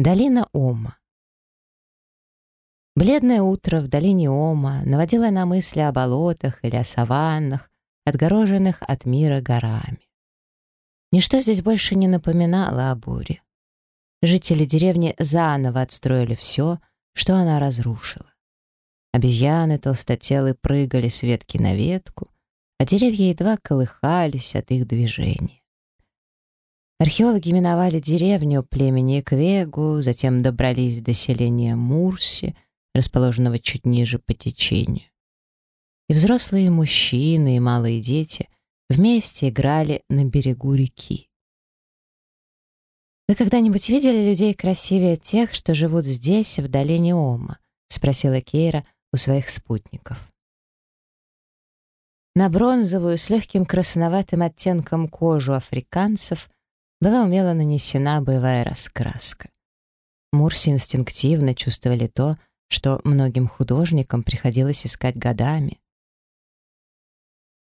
Долина Ома. Бледное утро в долине Ома наводило на мысли о болотах или о саваннах, отгороженных от мира горами. Ничто здесь больше не напоминало о буре. Жители деревни заново отстроили все, что она разрушила. Обезьяны толстотелы прыгали с ветки на ветку, а деревья едва колыхались от их движения. Археологи миновали деревню племени Квегу, затем добрались до селения Мурси, расположенного чуть ниже по течению. И взрослые мужчины, и малые дети вместе играли на берегу реки. «Вы когда-нибудь видели людей красивее тех, что живут здесь, в долине Ома?» — спросила Кейра у своих спутников. На бронзовую с легким красноватым оттенком кожу африканцев — была умело нанесена боевая раскраска. Мурси инстинктивно чувствовали то, что многим художникам приходилось искать годами.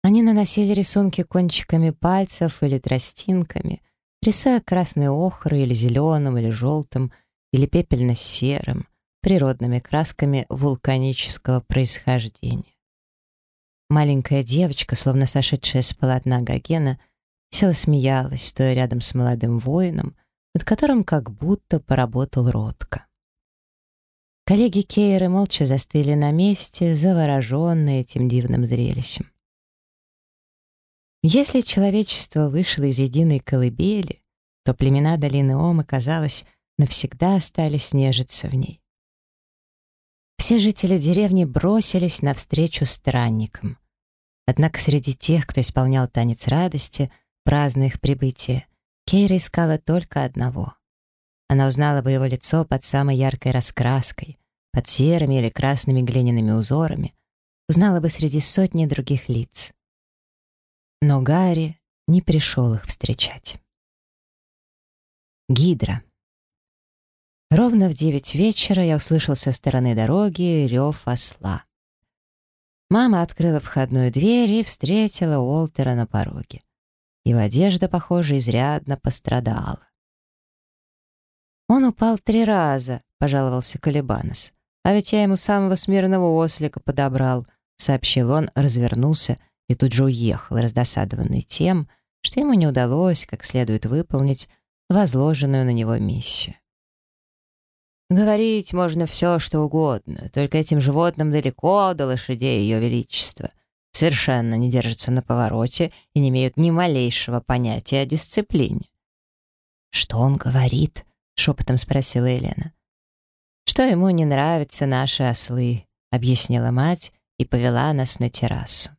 Они наносили рисунки кончиками пальцев или тростинками, рисуя красной охрой или зеленым, или желтым, или пепельно-серым, природными красками вулканического происхождения. Маленькая девочка, словно сошедшая с полотна Гогена, Села смеялась, стоя рядом с молодым воином, над которым как будто поработал Ротко. Коллеги Кейры молча застыли на месте, завороженные этим дивным зрелищем. Если человечество вышло из единой колыбели, то племена долины Ома, казалось, навсегда остались нежиться в ней. Все жители деревни бросились навстречу странникам. Однако среди тех, кто исполнял танец радости — празднуя их прибытие, Кейра искала только одного. Она узнала бы его лицо под самой яркой раскраской, под серыми или красными глиняными узорами, узнала бы среди сотни других лиц. Но Гарри не пришел их встречать. Гидра. Ровно в девять вечера я услышал со стороны дороги рев осла. Мама открыла входную дверь и встретила Уолтера на пороге. Его одежда, похоже, изрядно пострадала. «Он упал три раза», — пожаловался Колебанос. «А ведь я ему самого смирного ослика подобрал», — сообщил он, развернулся и тут же уехал, раздосадованный тем, что ему не удалось как следует выполнить возложенную на него миссию. Говорить можно все, что угодно, только этим животным далеко до лошадей Ее Величества — совершенно не держатся на повороте и не имеют ни малейшего понятия о дисциплине. «Что он говорит?» — шепотом спросила Елена. «Что ему не нравятся наши ослы», — объяснила мать и повела нас на террасу.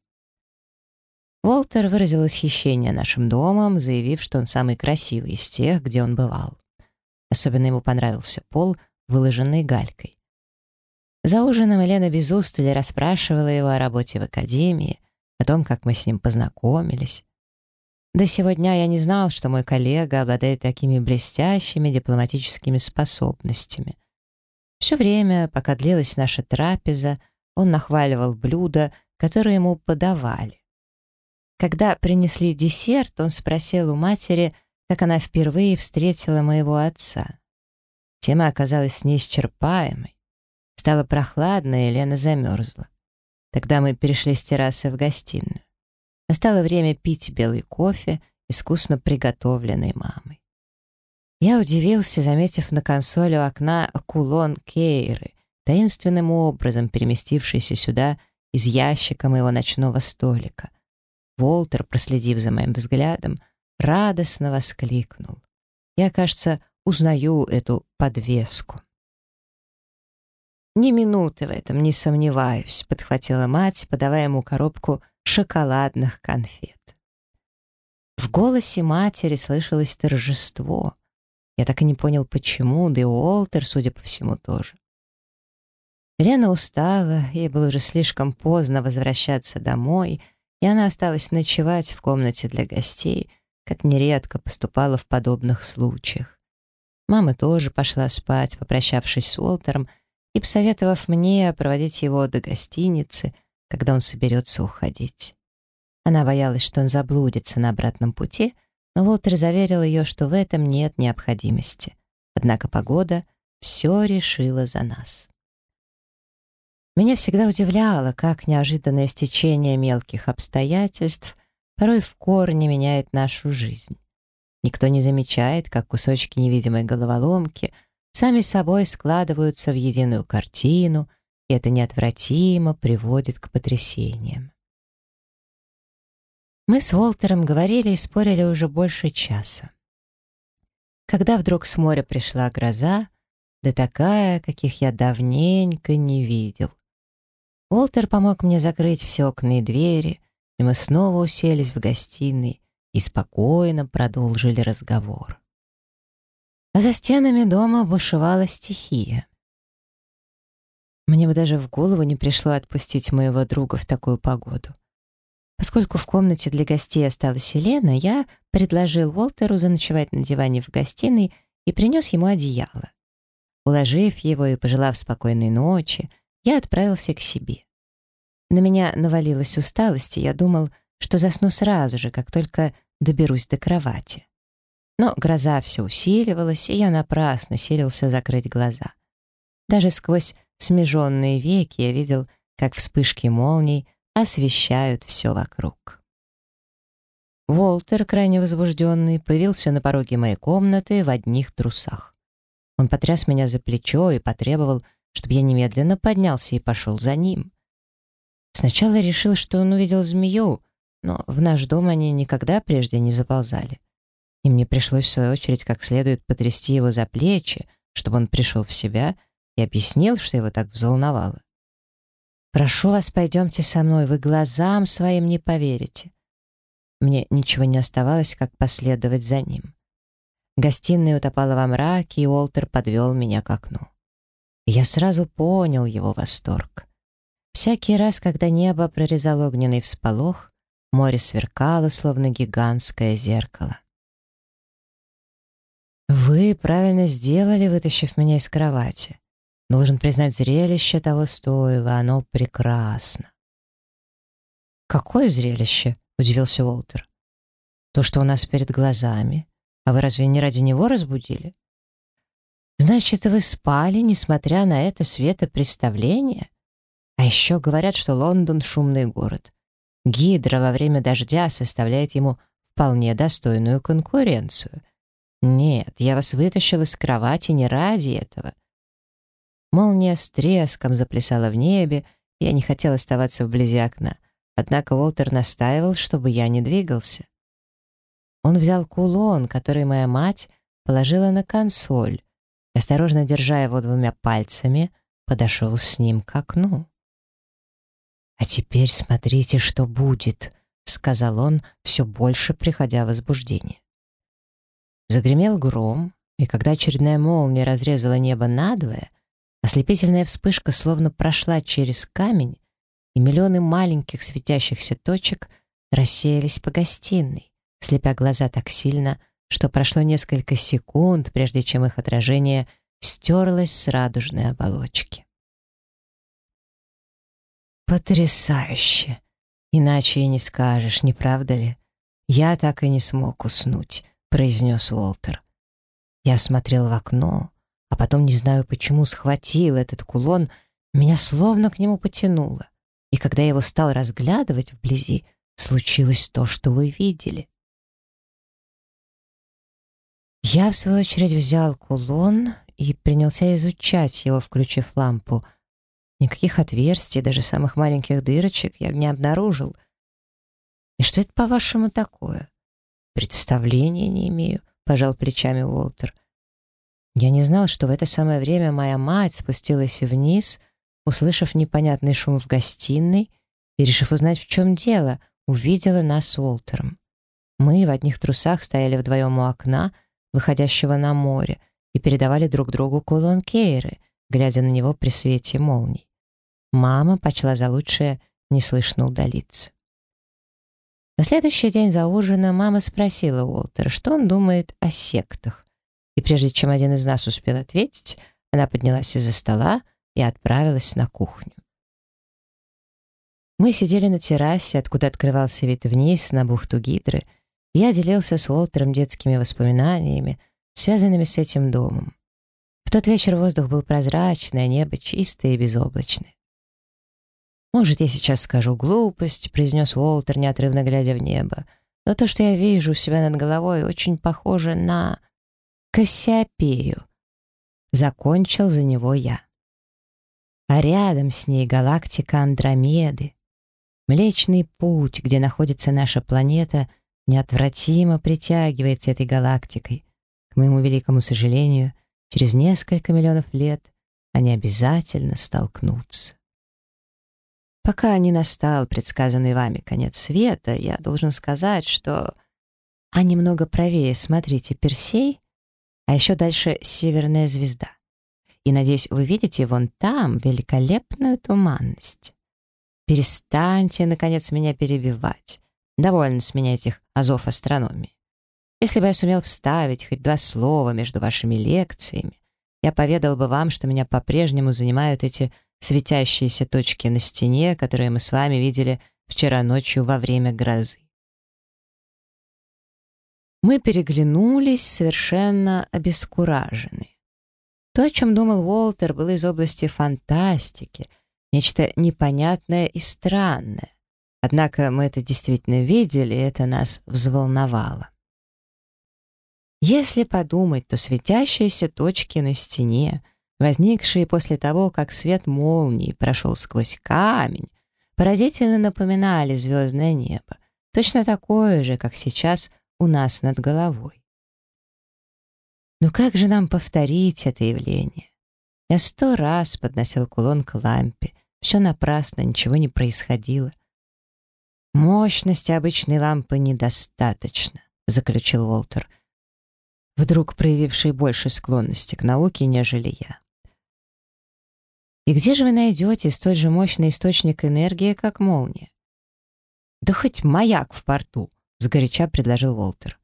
Уолтер выразил восхищение нашим домом, заявив, что он самый красивый из тех, где он бывал. Особенно ему понравился пол, выложенный галькой. За ужином Елена без устали расспрашивала его о работе в академии, о том, как мы с ним познакомились. До сего дня я не знал, что мой коллега обладает такими блестящими дипломатическими способностями. Все время, пока длилась наша трапеза, он нахваливал блюда, которые ему подавали. Когда принесли десерт, он спросил у матери, как она впервые встретила моего отца. Тема оказалась неисчерпаемой. Стало прохладно, и Лена замерзла. Тогда мы перешли с террасы в гостиную. Настало время пить белый кофе, искусно приготовленный мамой. Я удивился, заметив на консоли у окна кулон Кейры, таинственным образом переместившийся сюда из ящика моего ночного столика. Волтер, проследив за моим взглядом, радостно воскликнул. Я, кажется, узнаю эту подвеску. «Ни минуты в этом не сомневаюсь», — подхватила мать, подавая ему коробку шоколадных конфет. В голосе матери слышалось торжество. Я так и не понял, почему, да и Уолтер, судя по всему, тоже. Лена устала, ей было уже слишком поздно возвращаться домой, и она осталась ночевать в комнате для гостей, как нередко поступала в подобных случаях. Мама тоже пошла спать, попрощавшись с Уолтером, и посоветовав мне проводить его до гостиницы, когда он соберется уходить. Она боялась, что он заблудится на обратном пути, но Уолтер заверил ее, что в этом нет необходимости. Однако погода все решила за нас. Меня всегда удивляло, как неожиданное стечение мелких обстоятельств порой в корне меняет нашу жизнь. Никто не замечает, как кусочки невидимой головоломки сами собой складываются в единую картину, и это неотвратимо приводит к потрясениям. Мы с Уолтером говорили и спорили уже больше часа. Когда вдруг с моря пришла гроза, да такая, каких я давненько не видел. Уолтер помог мне закрыть все окна и двери, и мы снова уселись в гостиной и спокойно продолжили разговор. А за стенами дома бушевала стихия. Мне бы даже в голову не пришло отпустить моего друга в такую погоду. Поскольку в комнате для гостей осталась Елена, я предложил Уолтеру заночевать на диване в гостиной и принес ему одеяло. Уложив его и пожелав спокойной ночи, я отправился к себе. На меня навалилась усталость, и я думал, что засну сразу же, как только доберусь до кровати. Но гроза все усиливалась, и я напрасно силился закрыть глаза. Даже сквозь смеженные веки я видел, как вспышки молний освещают все вокруг. Волтер, крайне возбужденный, появился на пороге моей комнаты в одних трусах. Он потряс меня за плечо и потребовал, чтобы я немедленно поднялся и пошел за ним. Сначала решил, что он увидел змею, но в наш дом они никогда прежде не заползали. И мне пришлось, в свою очередь, как следует потрясти его за плечи, чтобы он пришел в себя и объяснил, что его так взволновало. «Прошу вас, пойдемте со мной, вы глазам своим не поверите». Мне ничего не оставалось, как последовать за ним. Гостиная утопала во мраке, и Уолтер подвел меня к окну. Я сразу понял его восторг. Всякий раз, когда небо прорезал огненный всполох, море сверкало, словно гигантское зеркало. «Вы правильно сделали, вытащив меня из кровати. Должен признать, зрелище того стоило, оно прекрасно. «Какое зрелище?» — удивился Уолтер. «То, что у нас перед глазами. А вы разве не ради него разбудили?» «Значит, вы спали, несмотря на это светопредставление? А еще говорят, что Лондон — шумный город. Гидра во время дождя составляет ему вполне достойную конкуренцию. Нет, я вас вытащил из кровати не ради этого». Молния с треском заплясала в небе, я не хотел оставаться вблизи окна. Однако Уолтер настаивал, чтобы я не двигался. Он взял кулон, который моя мать положила на консоль, осторожно держа его двумя пальцами, подошел с ним к окну. «А теперь смотрите, что будет», — сказал он, все больше приходя в возбуждение. Загремел гром, и когда очередная молния разрезала небо надвое, Ослепительная вспышка словно прошла через камень, и миллионы маленьких светящихся точек рассеялись по гостиной, слепя глаза так сильно, что прошло несколько секунд, прежде чем их отражение стерлось с радужной оболочки. «Потрясающе! Иначе и не скажешь, не правда ли? Я так и не смог уснуть», — произнес Уолтер. Я смотрел в окно, а потом, не знаю почему, схватил этот кулон, меня словно к нему потянуло. И когда я его стал разглядывать вблизи, случилось то, что вы видели. Я, в свою очередь, взял кулон и принялся изучать его, включив лампу. Никаких отверстий, даже самых маленьких дырочек я не обнаружил. И что это, по-вашему, такое? Представления не имею, пожал плечами Уолтер. Я не знал, что в это самое время моя мать спустилась вниз, услышав непонятный шум в гостиной и, решив узнать, в чем дело, увидела нас с Уолтером. Мы в одних трусах стояли вдвоем у окна, выходящего на море, и передавали друг другу кулон Кейры, глядя на него при свете молний. Мама почла за лучшее неслышно удалиться. На следующий день за ужином мама спросила Уолтера, что он думает о сектах. И прежде чем один из нас успел ответить, она поднялась из-за стола и отправилась на кухню. Мы сидели на террасе, откуда открывался вид вниз на бухту Гидры. Я делился с Уолтером детскими воспоминаниями, связанными с этим домом. В тот вечер воздух был прозрачный, а небо чистое и безоблачное. «Может, я сейчас скажу глупость», — произнес Уолтер, неотрывно глядя в небо. «Но то, что я вижу у себя над головой, очень похоже на Кассиопею». Закончил за него я. А рядом с ней галактика Андромеды. Млечный путь, где находится наша планета, неотвратимо притягивается этой галактикой. К моему великому сожалению, через несколько миллионов лет они обязательно столкнутся. Пока не настал предсказанный вами конец света, я должен сказать, что... А немного правее смотрите Персей, а еще дальше Северная звезда. И, надеюсь, вы видите вон там великолепную туманность. Перестаньте, наконец, меня перебивать. Довольно с меня этих азов астрономии. Если бы я сумел вставить хоть два слова между вашими лекциями, я поведал бы вам, что меня по-прежнему занимают эти светящиеся точки на стене, которые мы с вами видели вчера ночью во время грозы. Мы переглянулись, совершенно обескураженные. То, о чем думал Уолтер, было из области фантастики, нечто непонятное и странное. Однако мы это действительно видели, и это нас взволновало. Если подумать, то светящиеся точки на стене — возникшие после того, как свет молнии прошел сквозь камень, поразительно напоминали звездное небо, точно такое же, как сейчас у нас над головой. Но как же нам повторить это явление? Я сто раз подносил кулон к лампе, все напрасно, ничего не происходило. «Мощности обычной лампы недостаточно», — заключил Уолтер, вдруг проявивший больше склонности к науке, нежели я. И где же вы найдете столь же мощный источник энергии, как молния? «Да хоть маяк в порту», — сгоряча предложил Уолтер.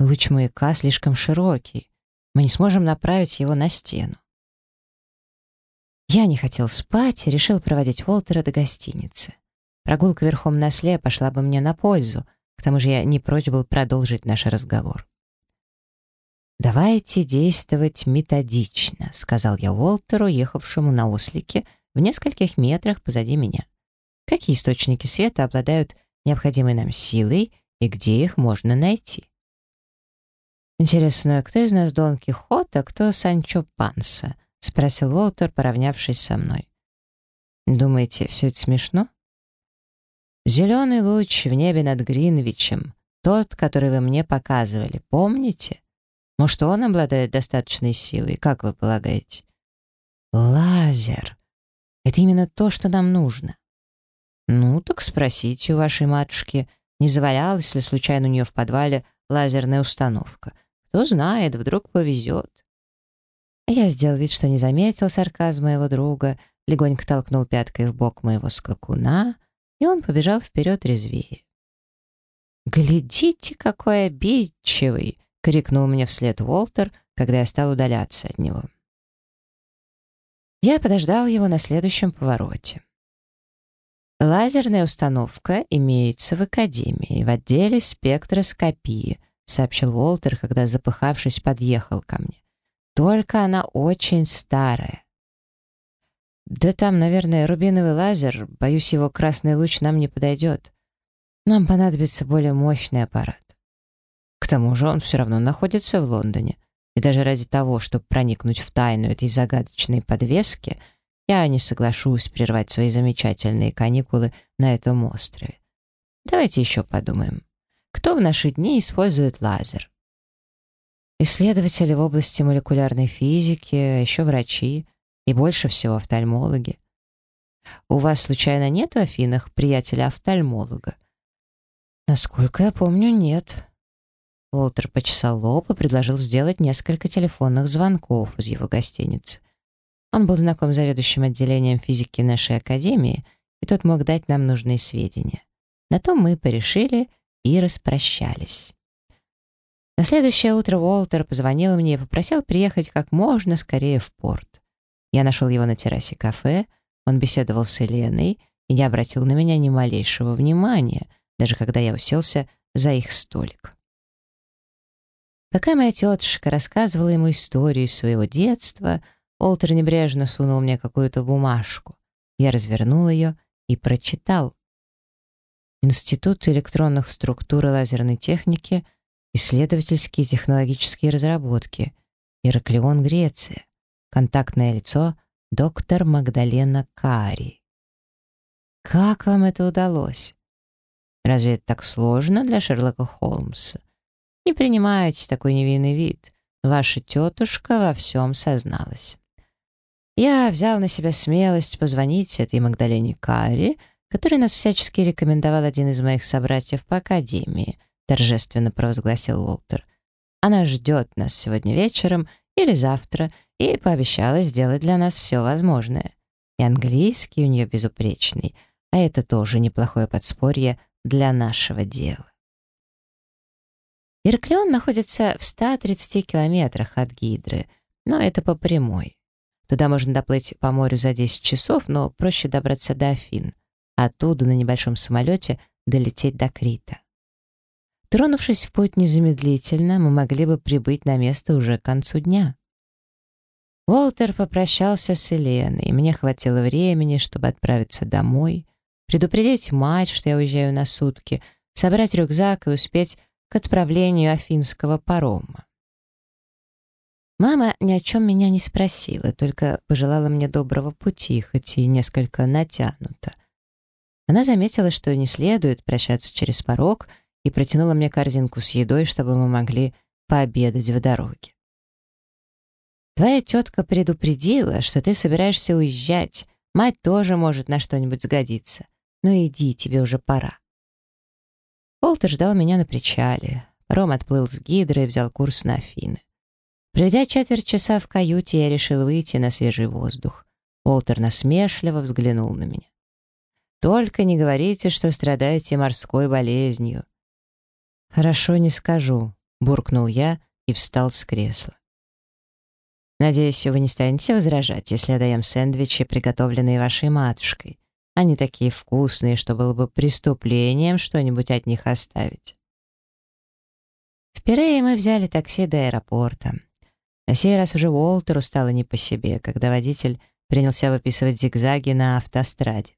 «Луч маяка слишком широкий. Мы не сможем направить его на стену». Я не хотел спать и решил проводить Уолтера до гостиницы. Прогулка верхом на сле пошла бы мне на пользу, к тому же я не прочь был продолжить наш разговор. «Давайте действовать методично», — сказал я Уолтеру, ехавшему на ослике в нескольких метрах позади меня. «Какие источники света обладают необходимой нам силой и где их можно найти?» «Интересно, кто из нас Дон Кихот, а кто Санчо Панса?» — спросил Уолтер, поравнявшись со мной. «Думаете, все это смешно?» «Зеленый луч в небе над Гринвичем, тот, который вы мне показывали, помните?» Может, он обладает достаточной силой, как вы полагаете? Лазер. Это именно то, что нам нужно. Ну, так спросите у вашей матушки, не завалялась ли случайно у нее в подвале лазерная установка. Кто знает, вдруг повезет. Я сделал вид, что не заметил сарказм моего друга, легонько толкнул пяткой в бок моего скакуна, и он побежал вперед резвее. «Глядите, какой обидчивый!» — крикнул мне вслед Уолтер, когда я стал удаляться от него. Я подождал его на следующем повороте. «Лазерная установка имеется в Академии, в отделе спектроскопии», сообщил Уолтер, когда, запыхавшись, подъехал ко мне. «Только она очень старая». «Да там, наверное, рубиновый лазер. Боюсь, его красный луч нам не подойдет. Нам понадобится более мощный аппарат». К тому же он все равно находится в Лондоне. И даже ради того, чтобы проникнуть в тайну этой загадочной подвески, я не соглашусь прервать свои замечательные каникулы на этом острове. Давайте еще подумаем. Кто в наши дни использует лазер? Исследователи в области молекулярной физики, еще врачи и больше всего офтальмологи. У вас, случайно, нет в Афинах приятеля-офтальмолога? Насколько я помню, нет. Уолтер почесал лоб и предложил сделать несколько телефонных звонков из его гостиницы. Он был знаком с заведующим отделением физики нашей академии, и тот мог дать нам нужные сведения. На то мы порешили и распрощались. На следующее утро Уолтер позвонил мне и попросил приехать как можно скорее в порт. Я нашел его на террасе кафе, он беседовал с Еленой и не обратил на меня ни малейшего внимания, даже когда я уселся за их столик. Пока моя тетушка рассказывала ему историю своего детства, Олтер небрежно сунул мне какую-то бумажку. Я развернул ее и прочитал. Институт электронных структур и лазерной техники, исследовательские технологические разработки, Ираклион, Греция, контактное лицо доктор Магдалена Кари. Как вам это удалось? Разве это так сложно для Шерлока Холмса? Не принимайте такой невинный вид. Ваша тетушка во всем созналась. Я взял на себя смелость позвонить этой Магдалене Карри, который нас всячески рекомендовал один из моих собратьев по академии, торжественно провозгласил Уолтер. Она ждет нас сегодня вечером или завтра и пообещала сделать для нас все возможное. И английский у нее безупречный, а это тоже неплохое подспорье для нашего дела. Ираклион находится в 130 километрах от Гидры, но это по прямой. Туда можно доплыть по морю за 10 часов, но проще добраться до Афин. Оттуда на небольшом самолете долететь до Крита. Тронувшись в путь незамедлительно, мы могли бы прибыть на место уже к концу дня. Уолтер попрощался с Еленой, и мне хватило времени, чтобы отправиться домой, предупредить мать, что я уезжаю на сутки, собрать рюкзак и успеть к отправлению афинского парома. Мама ни о чем меня не спросила, только пожелала мне доброго пути, хоть и несколько натянуто. Она заметила, что не следует прощаться через порог, и протянула мне корзинку с едой, чтобы мы могли пообедать в дороге. «Твоя тетка предупредила, что ты собираешься уезжать. Мать тоже может на что-нибудь сгодиться. Ну иди, тебе уже пора». Уолтер ждал меня на причале. Ром отплыл с гидрой и взял курс на Афины. Проведя четверть часа в каюте, я решил выйти на свежий воздух. Уолтер насмешливо взглянул на меня. «Только не говорите, что страдаете морской болезнью». «Хорошо, не скажу», — буркнул я и встал с кресла. «Надеюсь, вы не станете возражать, если я даем сэндвичи, приготовленные вашей матушкой. Они такие вкусные, что было бы преступлением что-нибудь от них оставить. В Пирее мы взяли такси до аэропорта. На сей раз уже Уолтеру стало не по себе, когда водитель принялся выписывать зигзаги на автостраде.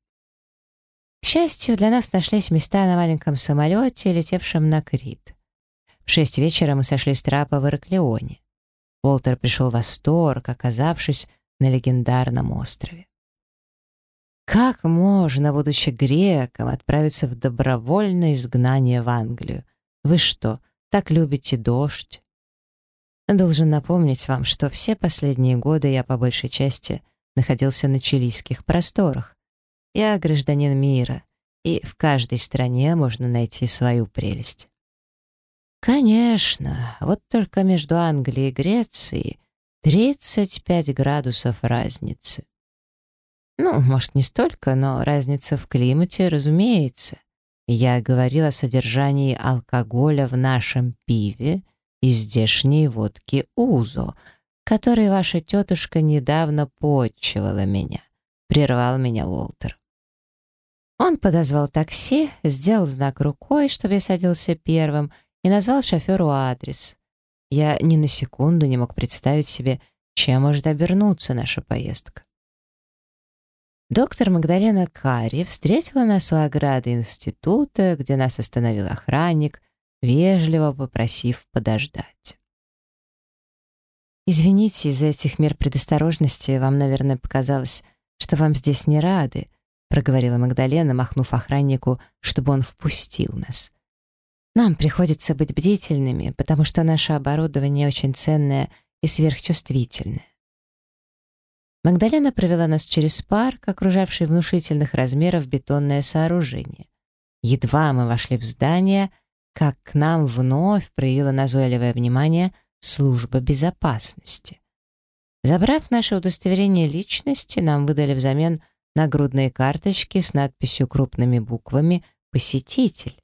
К счастью, для нас нашлись места на маленьком самолете, летевшем на Крит. В шесть вечера мы сошли с трапа в Ираклионе. Уолтер пришел в восторг, оказавшись на легендарном острове. Как можно, будучи греком, отправиться в добровольное изгнание в Англию? Вы что, так любите дождь? Должен напомнить вам, что все последние годы я по большей части находился на чилийских просторах. Я гражданин мира, и в каждой стране можно найти свою прелесть. Конечно, вот только между Англией и Грецией 35 градусов разницы. Ну, может, не столько, но разница в климате, разумеется. Я говорил о содержании алкоголя в нашем пиве и здешней водке Узо, которой ваша тетушка недавно почивала меня. Прервал меня Уолтер. Он подозвал такси, сделал знак рукой, чтобы я садился первым, и назвал шоферу адрес. Я ни на секунду не мог представить себе, чем может обернуться наша поездка. Доктор Магдалена Карри встретила нас у ограды института, где нас остановил охранник, вежливо попросив подождать. «Извините из-за этих мер предосторожности, вам, наверное, показалось, что вам здесь не рады», проговорила Магдалена, махнув охраннику, чтобы он впустил нас. «Нам приходится быть бдительными, потому что наше оборудование очень ценное и сверхчувствительное. Магдалена провела нас через парк, окружавший внушительных размеров бетонное сооружение. Едва мы вошли в здание, как к нам вновь проявила назойливое внимание служба безопасности. Забрав наше удостоверение личности, нам выдали взамен нагрудные карточки с надписью крупными буквами «Посетитель».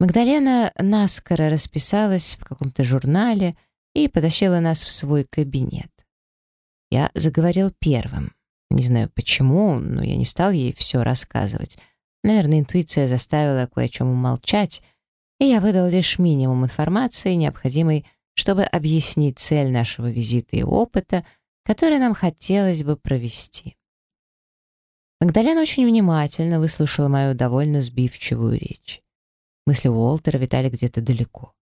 Магдалена наскоро расписалась в каком-то журнале и потащила нас в свой кабинет. Я заговорил первым. Не знаю почему, но я не стал ей все рассказывать. Наверное, интуиция заставила кое о чем умолчать, и я выдал лишь минимум информации, необходимой, чтобы объяснить цель нашего визита и опыта, который нам хотелось бы провести. Магдалена очень внимательно выслушала мою довольно сбивчивую речь. Мысли Уолтера витали где-то далеко.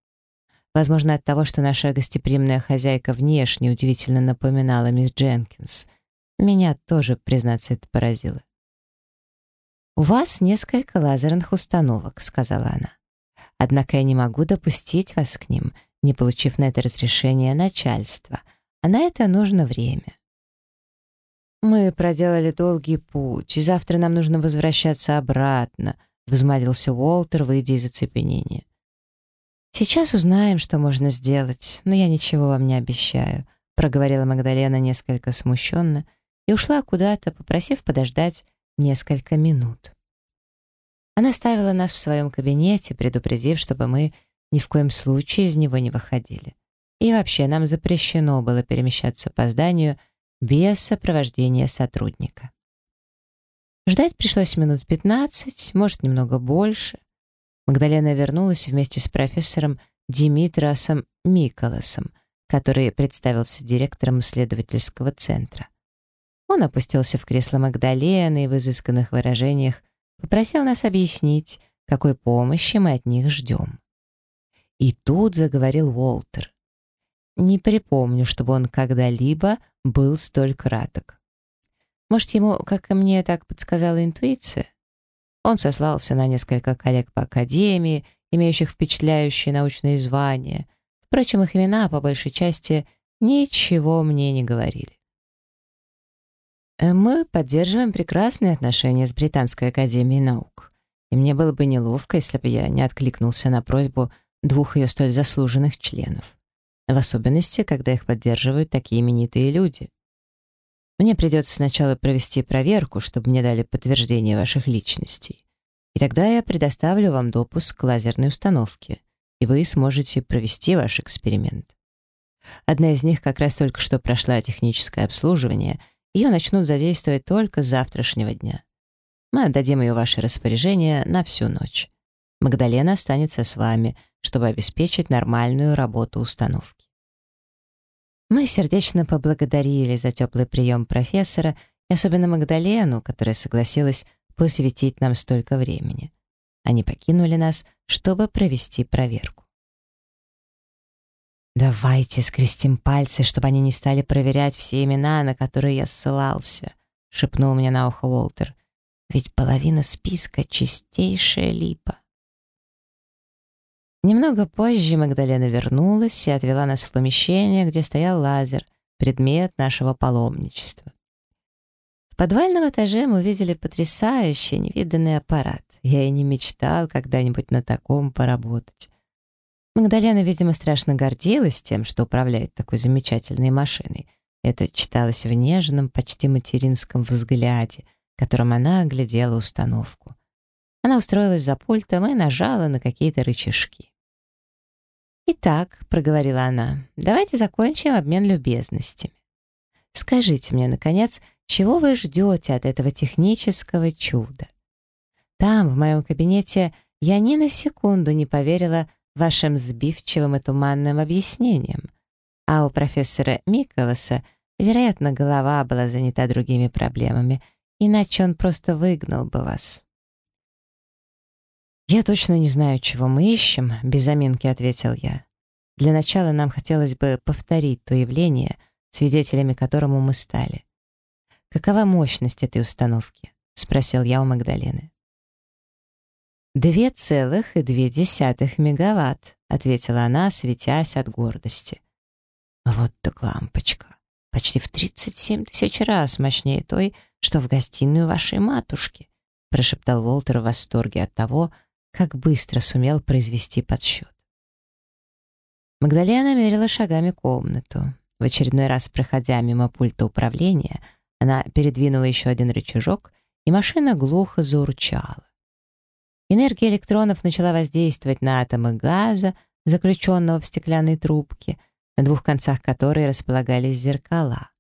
Возможно, от того, что наша гостеприимная хозяйка внешне удивительно напоминала мисс Дженкинс. Меня тоже, признаться, это поразило. «У вас несколько лазерных установок», — сказала она. «Однако я не могу допустить вас к ним, не получив на это разрешение начальства, а на это нужно время». «Мы проделали долгий путь, и завтра нам нужно возвращаться обратно», — взмолился Уолтер, выйдя из оцепенения. «Сейчас узнаем, что можно сделать, но я ничего вам не обещаю», проговорила Магдалена несколько смущенно и ушла куда-то, попросив подождать несколько минут. Она ставила нас в своем кабинете, предупредив, чтобы мы ни в коем случае из него не выходили. И вообще нам запрещено было перемещаться по зданию без сопровождения сотрудника. Ждать пришлось минут пятнадцать, может, немного больше. Магдалена вернулась вместе с профессором Димитрасом Миколасом, который представился директором исследовательского центра. Он опустился в кресло Магдалены и в изысканных выражениях попросил нас объяснить, какой помощи мы от них ждем. И тут заговорил Уолтер. Не припомню, чтобы он когда-либо был столь краток. Может, ему, как и мне, так подсказала интуиция? Он сослался на несколько коллег по академии, имеющих впечатляющие научные звания. Впрочем, их имена, по большей части, ничего мне не говорили. Мы поддерживаем прекрасные отношения с Британской академией наук. И мне было бы неловко, если бы я не откликнулся на просьбу двух ее столь заслуженных членов. В особенности, когда их поддерживают такие именитые люди. Мне придется сначала провести проверку, чтобы мне дали подтверждение ваших личностей. И тогда я предоставлю вам допуск к лазерной установке, и вы сможете провести ваш эксперимент. Одна из них как раз только что прошла техническое обслуживание, ее начнут задействовать только с завтрашнего дня. Мы отдадим ее ваше распоряжение на всю ночь. Магдалена останется с вами, чтобы обеспечить нормальную работу установки. Мы сердечно поблагодарили за теплый прием профессора и особенно Магдалену, которая согласилась посвятить нам столько времени. Они покинули нас, чтобы провести проверку. «Давайте скрестим пальцы, чтобы они не стали проверять все имена, на которые я ссылался», — шепнул мне на ухо Уолтер. «Ведь половина списка — чистейшая липа». Немного позже Магдалена вернулась и отвела нас в помещение, где стоял лазер, предмет нашего паломничества. В подвальном этаже мы увидели потрясающий, невиданный аппарат. Я и не мечтал когда-нибудь на таком поработать. Магдалена, видимо, страшно гордилась тем, что управляет такой замечательной машиной. Это читалось в нежном, почти материнском взгляде, которым она оглядела установку. Она устроилась за пультом и нажала на какие-то рычажки. «Итак», — проговорила она, — «давайте закончим обмен любезностями. Скажите мне, наконец, чего вы ждете от этого технического чуда? Там, в моем кабинете, я ни на секунду не поверила вашим сбивчивым и туманным объяснениям, а у профессора Миколаса, вероятно, голова была занята другими проблемами, иначе он просто выгнал бы вас. «Я точно не знаю, чего мы ищем», — без заминки ответил я. «Для начала нам хотелось бы повторить то явление, свидетелями которому мы стали. Какова мощность этой установки?» — спросил я у Магдалены. «Две целых и две десятых мегаватт», — ответила она, светясь от гордости. «Вот так лампочка. Почти в 37 тысяч раз мощнее той, что в гостиную вашей матушки», — прошептал Волтер в восторге от того, как быстро сумел произвести подсчет. Магдалена мерила шагами комнату. В очередной раз, проходя мимо пульта управления, она передвинула еще один рычажок, и машина глухо заурчала. Энергия электронов начала воздействовать на атомы газа, заключенного в стеклянной трубке, на двух концах которой располагались зеркала.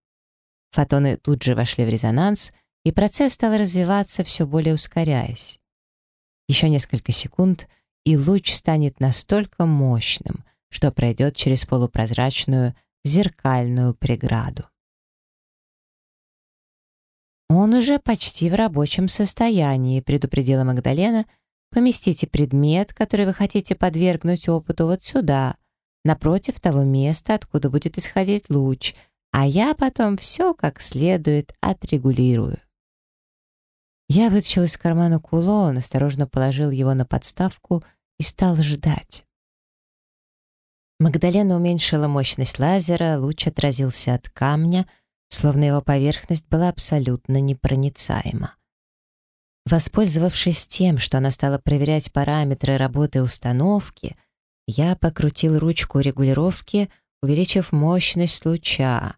Фотоны тут же вошли в резонанс, и процесс стал развиваться, все более ускоряясь. Еще несколько секунд, и луч станет настолько мощным, что пройдет через полупрозрачную зеркальную преграду. «Он уже почти в рабочем состоянии», — предупредила Магдалена. «Поместите предмет, который вы хотите подвергнуть опыту, вот сюда, напротив того места, откуда будет исходить луч, а я потом все как следует отрегулирую». Я вытащил из кармана кулон, осторожно положил его на подставку и стал ждать. Магдалена уменьшила мощность лазера, луч отразился от камня — словно его поверхность была абсолютно непроницаема. Воспользовавшись тем, что она стала проверять параметры работы установки, я покрутил ручку регулировки, увеличив мощность луча.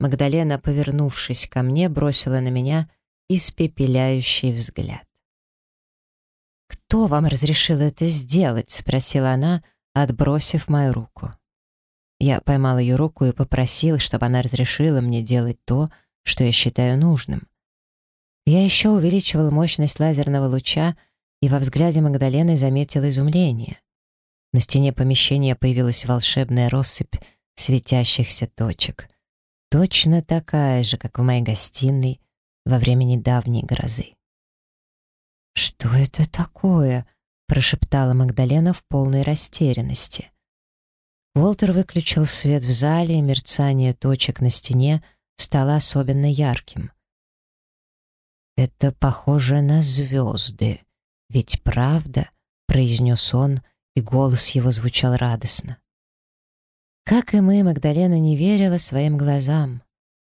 Магдалена, повернувшись ко мне, бросила на меня испепеляющий взгляд. «Кто вам разрешил это сделать?» — спросила она, отбросив мою руку. Я поймал ее руку и попросил, чтобы она разрешила мне делать то, что я считаю нужным. Я еще увеличивал мощность лазерного луча и во взгляде Магдалены заметил изумление. На стене помещения появилась волшебная россыпь светящихся точек. Точно такая же, как в моей гостиной во время недавней грозы. «Что это такое?» — прошептала Магдалена в полной растерянности. Уолтер выключил свет в зале, и мерцание точек на стене стало особенно ярким. «Это похоже на звезды, ведь правда?» — произнес он, и голос его звучал радостно. Как и мы, Магдалена не верила своим глазам.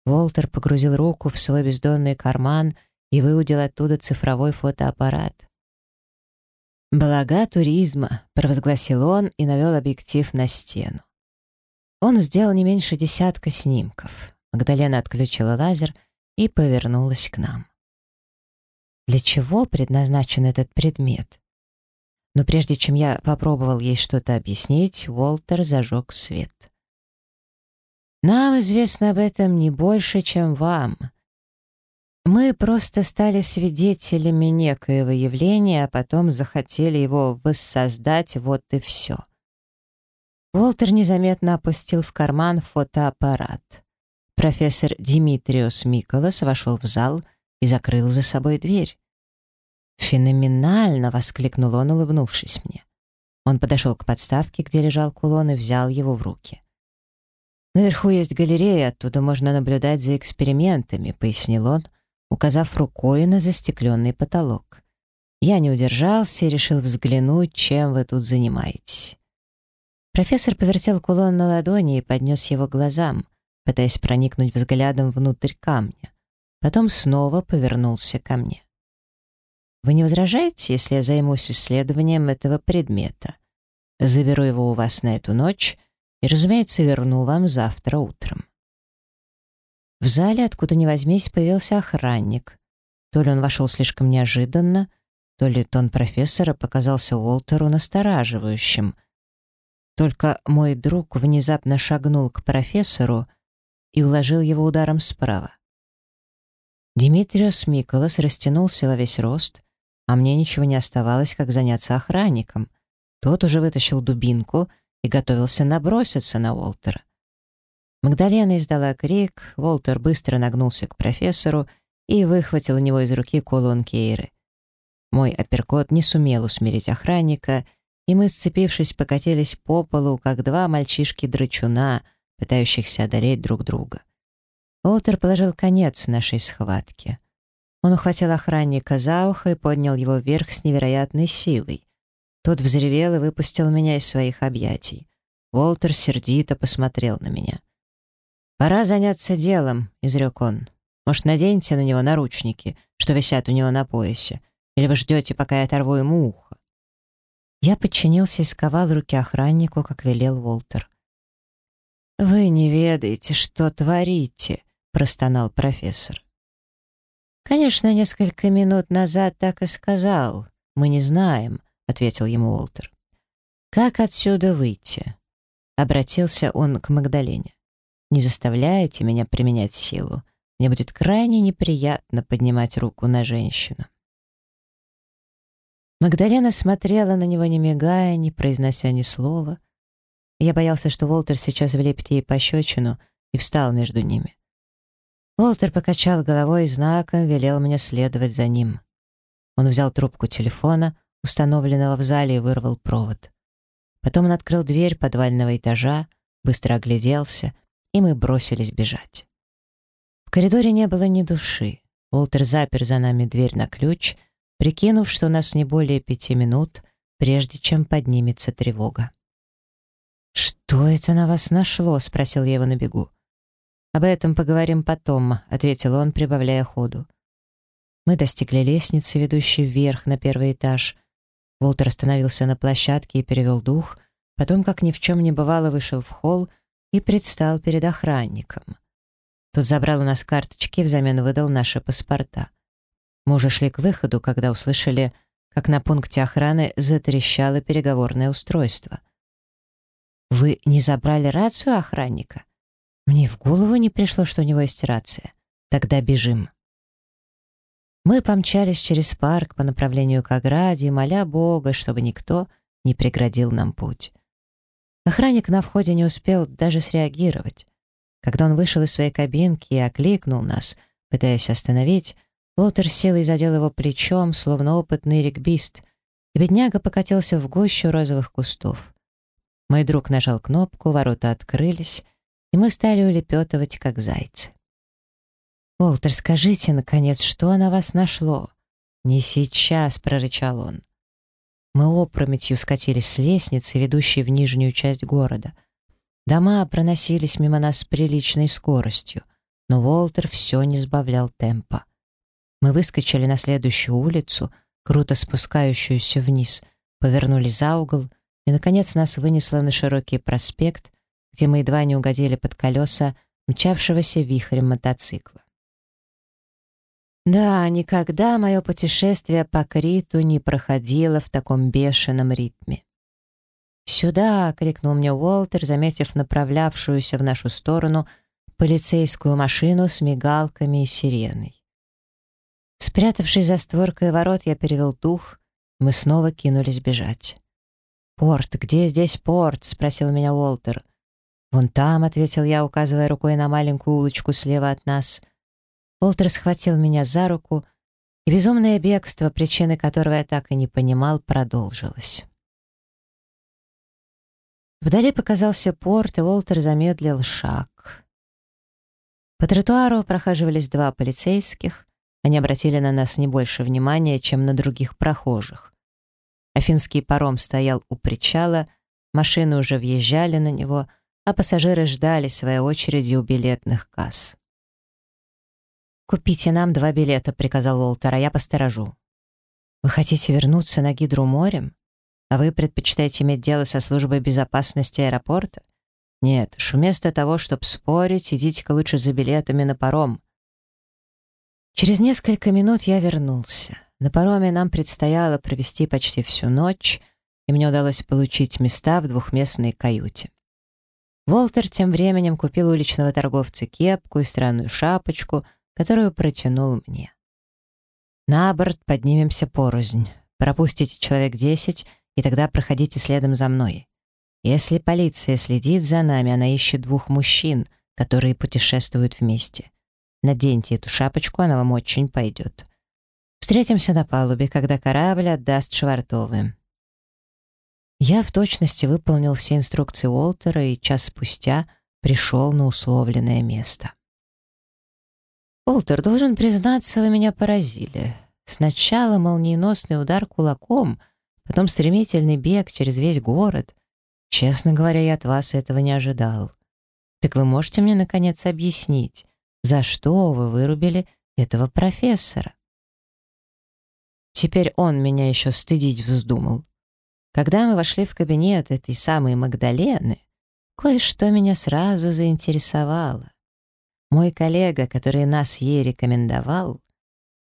Уолтер погрузил руку в свой бездонный карман и выудил оттуда цифровой фотоаппарат. «Блага туризма», — провозгласил он и навел объектив на стену. Он сделал не меньше десятка снимков. Магдалена отключила лазер и повернулась к нам. Для чего предназначен этот предмет? Но прежде чем я попробовал ей что-то объяснить, Уолтер зажег свет. «Нам известно об этом не больше, чем вам», мы просто стали свидетелями некоего явления, а потом захотели его воссоздать, вот и все. Уолтер незаметно опустил в карман фотоаппарат. Профессор Димитриос Миколас вошел в зал и закрыл за собой дверь. «Феноменально!» — воскликнул он, улыбнувшись мне. Он подошел к подставке, где лежал кулон, и взял его в руки. «Наверху есть галерея, оттуда можно наблюдать за экспериментами», — пояснил он, — указав рукой на застекленный потолок. Я не удержался и решил взглянуть, чем вы тут занимаетесь. Профессор повертел кулон на ладони и поднес его глазам, пытаясь проникнуть взглядом внутрь камня. Потом снова повернулся ко мне. «Вы не возражаете, если я займусь исследованием этого предмета? Заберу его у вас на эту ночь и, разумеется, верну вам завтра утром». В зале, откуда ни возьмись, появился охранник. То ли он вошел слишком неожиданно, то ли тон профессора показался Уолтеру настораживающим. Только мой друг внезапно шагнул к профессору и уложил его ударом справа. Димитриос Миколас растянулся во весь рост, а мне ничего не оставалось, как заняться охранником. Тот уже вытащил дубинку и готовился наброситься на Уолтера. Магдалена издала крик, Волтер быстро нагнулся к профессору и выхватил у него из руки колон Кейры. Мой апперкот не сумел усмирить охранника, и мы, сцепившись, покатились по полу, как два мальчишки-драчуна, пытающихся одолеть друг друга. Волтер положил конец нашей схватке. Он ухватил охранника за ухо и поднял его вверх с невероятной силой. Тот взревел и выпустил меня из своих объятий. Волтер сердито посмотрел на меня. «Пора заняться делом», — изрек он. «Может, наденьте на него наручники, что висят у него на поясе, или вы ждете, пока я оторву ему ухо?» Я подчинился и сковал руки охраннику, как велел Уолтер. «Вы не ведаете, что творите», — простонал профессор. «Конечно, несколько минут назад так и сказал. Мы не знаем», — ответил ему Уолтер. «Как отсюда выйти?» — обратился он к Магдалене. Не заставляйте меня применять силу. Мне будет крайне неприятно поднимать руку на женщину. Магдалена смотрела на него, не мигая, не произнося ни слова. Я боялся, что Волтер сейчас влепит ей пощечину, и встал между ними. Волтер покачал головой и знаком велел мне следовать за ним. Он взял трубку телефона, установленного в зале, и вырвал провод. Потом он открыл дверь подвального этажа, быстро огляделся, и мы бросились бежать. В коридоре не было ни души. Волтер запер за нами дверь на ключ, прикинув, что у нас не более пяти минут, прежде чем поднимется тревога. «Что это на вас нашло?» — спросил я его на бегу. «Об этом поговорим потом», — ответил он, прибавляя ходу. Мы достигли лестницы, ведущей вверх на первый этаж. Волтер остановился на площадке и перевел дух, потом, как ни в чем не бывало, вышел в холл и предстал перед охранником. Тот забрал у нас карточки и взамен выдал наши паспорта. Мы уже шли к выходу, когда услышали, как на пункте охраны затрещало переговорное устройство. «Вы не забрали рацию охранника?» Мне в голову не пришло, что у него есть рация. Тогда бежим. Мы помчались через парк по направлению к ограде, моля Бога, чтобы никто не преградил нам путь. Охранник на входе не успел даже среагировать. Когда он вышел из своей кабинки и окликнул нас, пытаясь остановить, Уолтер сел и задел его плечом, словно опытный регбист, и бедняга покатился в гущу розовых кустов. Мой друг нажал кнопку, ворота открылись, и мы стали улепетывать, как зайцы. «Уолтер, скажите, наконец, что на вас нашло?» «Не сейчас», — прорычал он. Мы опрометью скатились с лестницы, ведущей в нижнюю часть города. Дома проносились мимо нас с приличной скоростью, но Уолтер все не сбавлял темпа. Мы выскочили на следующую улицу, круто спускающуюся вниз, повернули за угол, и, наконец, нас вынесло на широкий проспект, где мы едва не угодили под колеса мчавшегося вихрем мотоцикла. Да, никогда мое путешествие по Криту не проходило в таком бешеном ритме. «Сюда!» — крикнул мне Уолтер, заметив направлявшуюся в нашу сторону полицейскую машину с мигалками и сиреной. Спрятавшись за створкой ворот, я перевел дух, мы снова кинулись бежать. «Порт, где здесь порт?» — спросил меня Уолтер. «Вон там», — ответил я, указывая рукой на маленькую улочку слева от нас. Уолтер схватил меня за руку, и безумное бегство, причины которого я так и не понимал, продолжилось. Вдали показался порт, и Уолтер замедлил шаг. По тротуару прохаживались два полицейских. Они обратили на нас не больше внимания, чем на других прохожих. Афинский паром стоял у причала, машины уже въезжали на него, а пассажиры ждали своей очереди у билетных касс. «Купите нам два билета», — приказал Уолтер, — «а я посторожу». «Вы хотите вернуться на Гидру морем? А вы предпочитаете иметь дело со службой безопасности аэропорта? Нет уж, вместо того, чтобы спорить, идите-ка лучше за билетами на паром». Через несколько минут я вернулся. На пароме нам предстояло провести почти всю ночь, и мне удалось получить места в двухместной каюте. Волтер тем временем купил уличного торговца кепку и странную шапочку — которую протянул мне. На борт поднимемся порознь. Пропустите человек десять, и тогда проходите следом за мной. Если полиция следит за нами, она ищет двух мужчин, которые путешествуют вместе. Наденьте эту шапочку, она вам очень пойдет. Встретимся на палубе, когда корабль отдаст швартовым. Я в точности выполнил все инструкции Уолтера и час спустя пришел на условленное место. «Полтер, должен признаться, вы меня поразили. Сначала молниеносный удар кулаком, потом стремительный бег через весь город. Честно говоря, я от вас этого не ожидал. Так вы можете мне, наконец, объяснить, за что вы вырубили этого профессора?» Теперь он меня еще стыдить вздумал. Когда мы вошли в кабинет этой самой Магдалены, кое-что меня сразу заинтересовало. Мой коллега, который нас ей рекомендовал,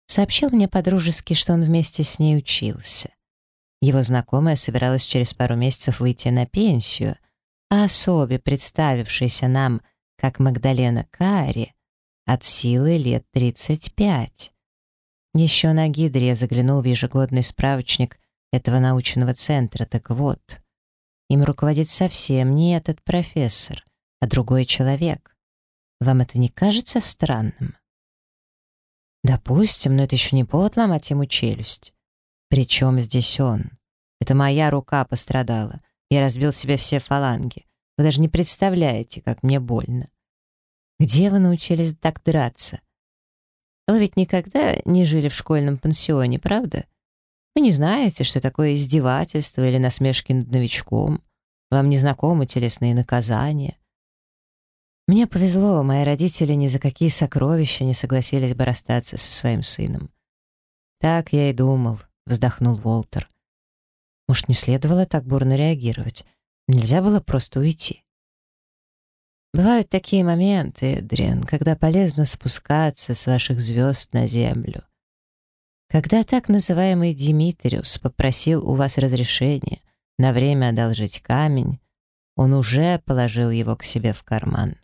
сообщил мне по-дружески, что он вместе с ней учился. Его знакомая собиралась через пару месяцев выйти на пенсию, а особе, представившейся нам как Магдалена Кари, от силы лет 35. Еще на Гидре заглянул в ежегодный справочник этого научного центра. Так вот, им руководит совсем не этот профессор, а другой человек. Вам это не кажется странным? Допустим, но это еще не повод ломать ему челюсть. Причем здесь он? Это моя рука пострадала. Я разбил себе все фаланги. Вы даже не представляете, как мне больно. Где вы научились так драться? Вы ведь никогда не жили в школьном пансионе, правда? Вы не знаете, что такое издевательство или насмешки над новичком. Вам не знакомы телесные наказания. Мне повезло, мои родители ни за какие сокровища не согласились бы расстаться со своим сыном. Так я и думал, вздохнул Волтер. Может, не следовало так бурно реагировать? Нельзя было просто уйти. Бывают такие моменты, Эдриан, когда полезно спускаться с ваших звезд на землю. Когда так называемый Димитриус попросил у вас разрешения на время одолжить камень, он уже положил его к себе в карман.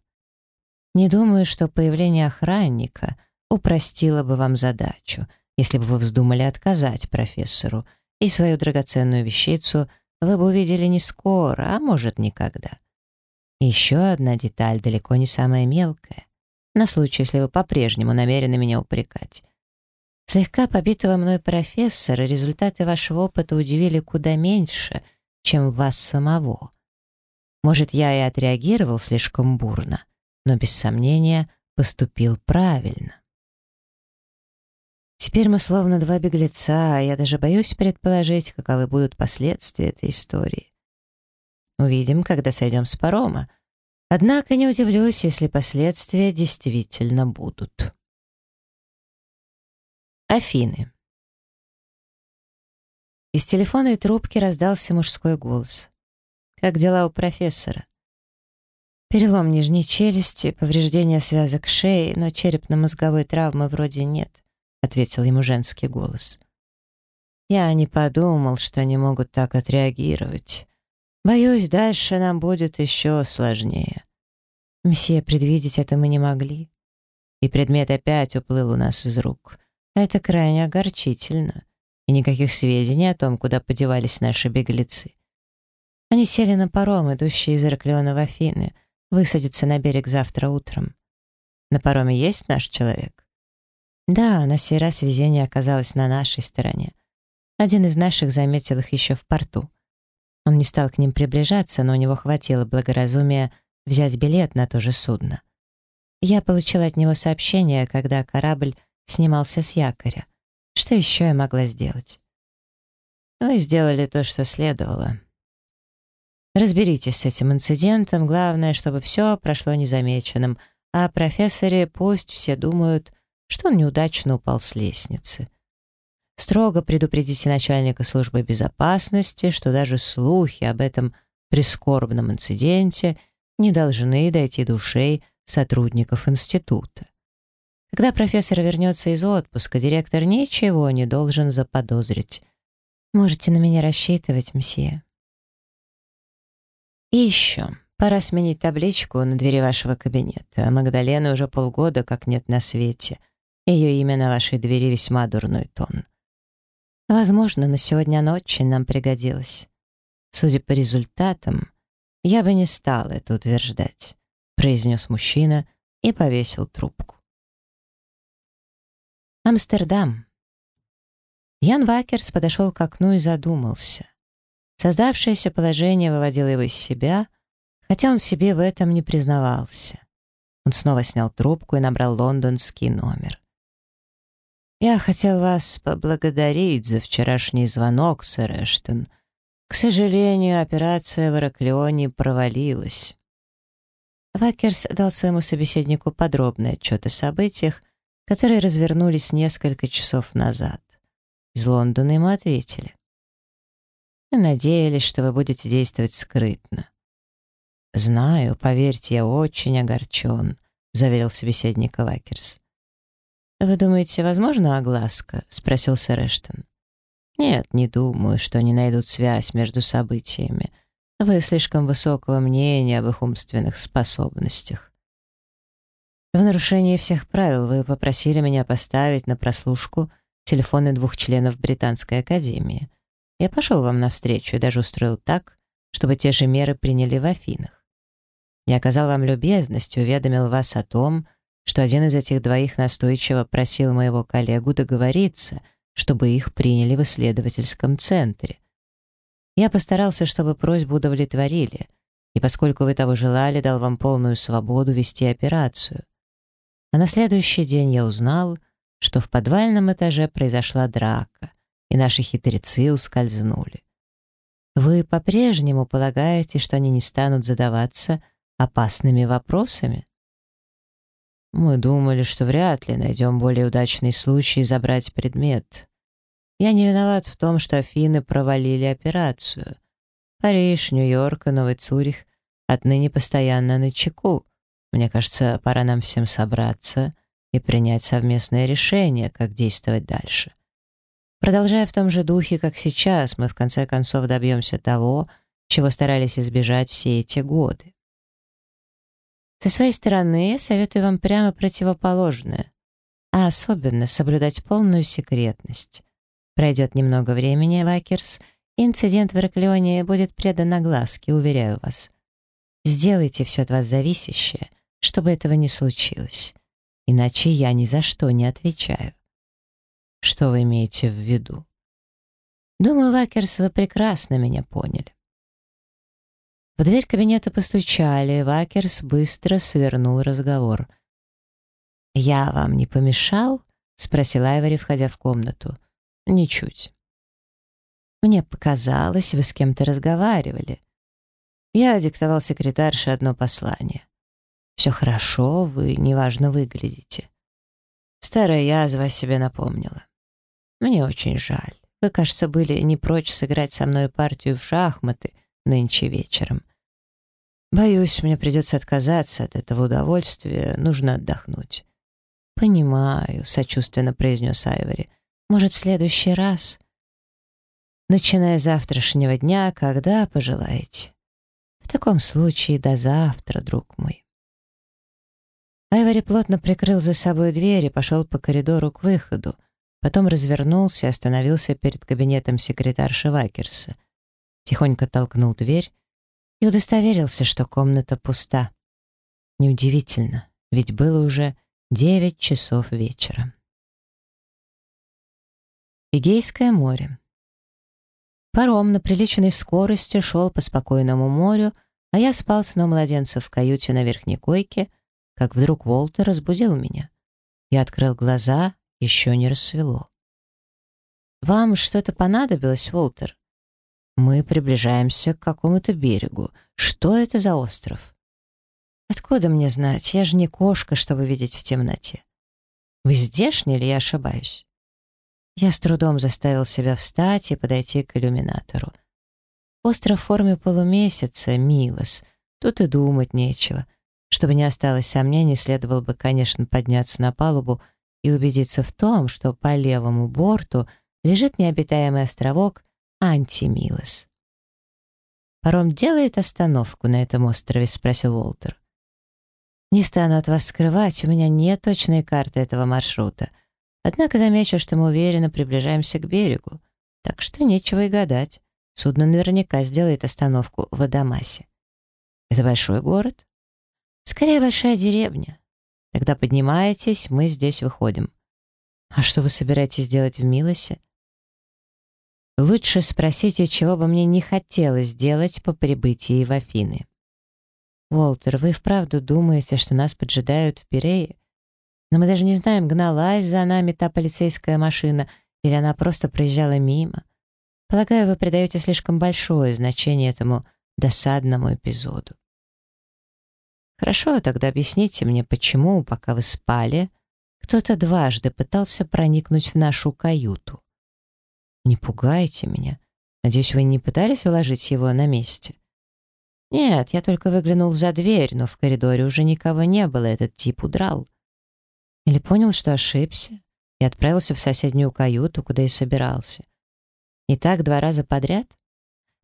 Не думаю, что появление охранника упростило бы вам задачу, если бы вы вздумали отказать профессору, и свою драгоценную вещицу вы бы увидели не скоро, а может, никогда. еще одна деталь, далеко не самая мелкая, на случай, если вы по-прежнему намерены меня упрекать. Слегка побитого мной профессора результаты вашего опыта удивили куда меньше, чем вас самого. Может, я и отреагировал слишком бурно, но без сомнения поступил правильно. Теперь мы словно два беглеца, а я даже боюсь предположить, каковы будут последствия этой истории. Увидим, когда сойдем с парома. Однако не удивлюсь, если последствия действительно будут. Афины. Из телефонной трубки раздался мужской голос. «Как дела у профессора?» Перелом нижней челюсти, повреждение связок шеи, но черепно-мозговой травмы вроде нет, ответил ему женский голос. Я не подумал, что они могут так отреагировать. Боюсь, дальше нам будет еще сложнее. Мсье, предвидеть это мы не могли. И предмет опять уплыл у нас из рук. Это крайне огорчительно. И никаких сведений о том, куда подевались наши беглецы. Они сели на паром, идущий из Ираклиона в Афины, высадиться на берег завтра утром. На пароме есть наш человек? Да, на сей раз везение оказалось на нашей стороне. Один из наших заметил их еще в порту. Он не стал к ним приближаться, но у него хватило благоразумия взять билет на то же судно. Я получила от него сообщение, когда корабль снимался с якоря. Что еще я могла сделать? Вы сделали то, что следовало. Разберитесь с этим инцидентом, главное, чтобы все прошло незамеченным, а профессоре пусть все думают, что он неудачно упал с лестницы. Строго предупредите начальника службы безопасности, что даже слухи об этом прискорбном инциденте не должны дойти до ушей сотрудников института. Когда профессор вернется из отпуска, директор ничего не должен заподозрить. Можете на меня рассчитывать, мсье. И еще. Пора сменить табличку на двери вашего кабинета. Магдалены уже полгода как нет на свете. Ее имя на вашей двери весьма дурной тон. Возможно, на сегодня она очень нам пригодилась. Судя по результатам, я бы не стал это утверждать, произнес мужчина и повесил трубку. Амстердам. Ян Вакерс подошел к окну и задумался. Создавшееся положение выводило его из себя, хотя он себе в этом не признавался. Он снова снял трубку и набрал лондонский номер. «Я хотел вас поблагодарить за вчерашний звонок, сэр Эштон. К сожалению, операция в Ираклионе провалилась». Вакерс дал своему собеседнику подробный отчет о событиях, которые развернулись несколько часов назад. Из Лондона ему ответили. Мы надеялись, что вы будете действовать скрытно. «Знаю, поверьте, я очень огорчен», — заверил собеседник Вакерс. «Вы думаете, возможно огласка?» — спросил сэр Эштон. «Нет, не думаю, что они найдут связь между событиями. Вы слишком высокого мнения об их умственных способностях. В нарушении всех правил вы попросили меня поставить на прослушку телефоны двух членов Британской академии. Я пошел вам навстречу и даже устроил так, чтобы те же меры приняли в Афинах. Я оказал вам любезность и уведомил вас о том, что один из этих двоих настойчиво просил моего коллегу договориться, чтобы их приняли в исследовательском центре. Я постарался, чтобы просьбу удовлетворили, и поскольку вы того желали, дал вам полную свободу вести операцию. А на следующий день я узнал, что в подвальном этаже произошла драка, и наши хитрецы ускользнули. Вы по-прежнему полагаете, что они не станут задаваться опасными вопросами? Мы думали, что вряд ли найдем более удачный случай забрать предмет. Я не виноват в том, что Афины провалили операцию. Париж, Нью-Йорк и Новый Цюрих отныне постоянно на чеку. Мне кажется, пора нам всем собраться и принять совместное решение, как действовать дальше. Продолжая в том же духе, как сейчас, мы в конце концов добьемся того, чего старались избежать все эти годы. Со своей стороны, советую вам прямо противоположное, а особенно соблюдать полную секретность. Пройдет немного времени, Вакерс, инцидент в Ираклионе будет предан огласке, уверяю вас. Сделайте все от вас зависящее, чтобы этого не случилось. Иначе я ни за что не отвечаю. Что вы имеете в виду? Думаю, Вакерс, вы прекрасно меня поняли. В дверь кабинета постучали, Вакерс быстро свернул разговор. «Я вам не помешал?» — спросил Айвори, входя в комнату. «Ничуть». «Мне показалось, вы с кем-то разговаривали». Я диктовал секретарше одно послание. «Все хорошо, вы неважно выглядите». Старая язва себе напомнила. «Мне очень жаль. Вы, кажется, были не прочь сыграть со мной партию в шахматы нынче вечером. Боюсь, мне придется отказаться от этого удовольствия, нужно отдохнуть. «Понимаю», — сочувственно произнес Айвори. «Может, в следующий раз?» «Начиная с завтрашнего дня, когда пожелаете». «В таком случае до завтра, друг мой». Айвори плотно прикрыл за собой дверь и пошел по коридору к выходу, потом развернулся и остановился перед кабинетом секретарши Вакерса. Тихонько толкнул дверь и удостоверился, что комната пуста. Неудивительно, ведь было уже девять часов вечера. Эгейское море. Паром на приличной скорости шел по спокойному морю, а я спал сном младенца в каюте на верхней койке, как вдруг Волтер разбудил меня. Я открыл глаза, еще не рассвело. «Вам что-то понадобилось, Волтер?» Мы приближаемся к какому-то берегу. Что это за остров? Откуда мне знать? Я же не кошка, чтобы видеть в темноте. Вы здешний или я ошибаюсь? Я с трудом заставил себя встать и подойти к иллюминатору. Остров в форме полумесяца, Милос. Тут и думать нечего. Чтобы не осталось сомнений, следовало бы, конечно, подняться на палубу и убедиться в том, что по левому борту лежит необитаемый островок Антимилос. «Паром делает остановку на этом острове?» — спросил Уолтер. «Не стану от вас скрывать, у меня нет точной карты этого маршрута. Однако замечу, что мы уверенно приближаемся к берегу, так что нечего и гадать. Судно наверняка сделает остановку в Адамасе. Это большой город? Скорее, большая деревня. Тогда поднимаетесь, мы здесь выходим. А что вы собираетесь делать в Милосе? Лучше спросите, чего бы мне не хотелось делать по прибытии в Афины. «Уолтер, вы вправду думаете, что нас поджидают в Пирее? Но мы даже не знаем, гналась за нами та полицейская машина, или она просто проезжала мимо. Полагаю, вы придаете слишком большое значение этому досадному эпизоду. Хорошо, тогда объясните мне, почему, пока вы спали, кто-то дважды пытался проникнуть в нашу каюту. Не пугайте меня. Надеюсь, вы не пытались уложить его на месте? Нет, я только выглянул за дверь, но в коридоре уже никого не было, этот тип удрал. Или понял, что ошибся, и отправился в соседнюю каюту, куда и собирался. И так два раза подряд?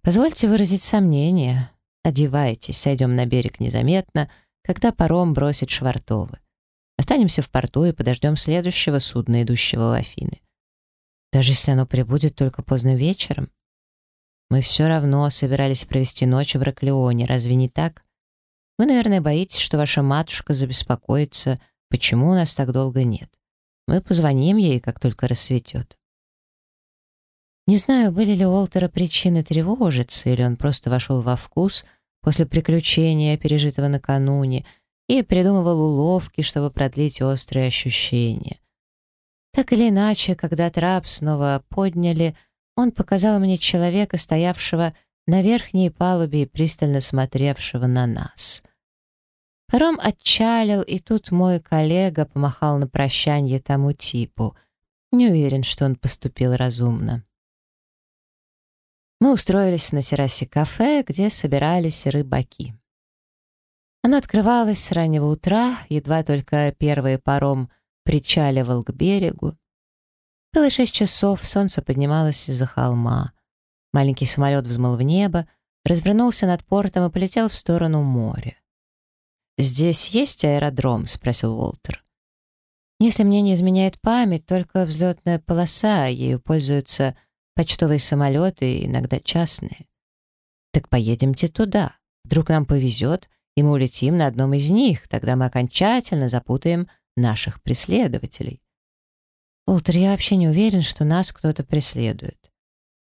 Позвольте выразить сомнение. Одевайтесь, сойдем на берег незаметно, когда паром бросит швартовы. Останемся в порту и подождем следующего судна, идущего в Афины. Даже если оно прибудет только поздно вечером? Мы все равно собирались провести ночь в Раклеоне, разве не так? Вы, наверное, боитесь, что ваша матушка забеспокоится, почему у нас так долго нет. Мы позвоним ей, как только рассветет. Не знаю, были ли у Уолтера причины тревожиться, или он просто вошел во вкус после приключения, пережитого накануне, и придумывал уловки, чтобы продлить острые ощущения. Так или иначе, когда трап снова подняли, он показал мне человека, стоявшего на верхней палубе и пристально смотревшего на нас. Паром отчалил, и тут мой коллега помахал на прощание тому типу. Не уверен, что он поступил разумно. Мы устроились на террасе кафе, где собирались рыбаки. Оно открывалось с раннего утра, едва только первый паром причаливал к берегу. Было шесть часов, солнце поднималось из-за холма. Маленький самолет взмыл в небо, развернулся над портом и полетел в сторону моря. «Здесь есть аэродром?» — спросил Уолтер. «Если мне не изменяет память, только взлетная полоса, ею пользуются почтовые самолеты иногда частные». «Так поедемте туда. Вдруг нам повезет, и мы улетим на одном из них, тогда мы окончательно запутаем наших преследователей. Уолтер, я вообще не уверен, что нас кто-то преследует.